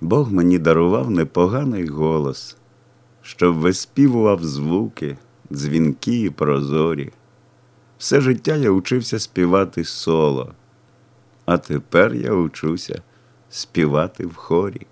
Бог мені дарував непоганий голос, щоб виспівував звуки, дзвінки і прозорі. Все життя я учився співати соло, а тепер я учуся співати в хорі.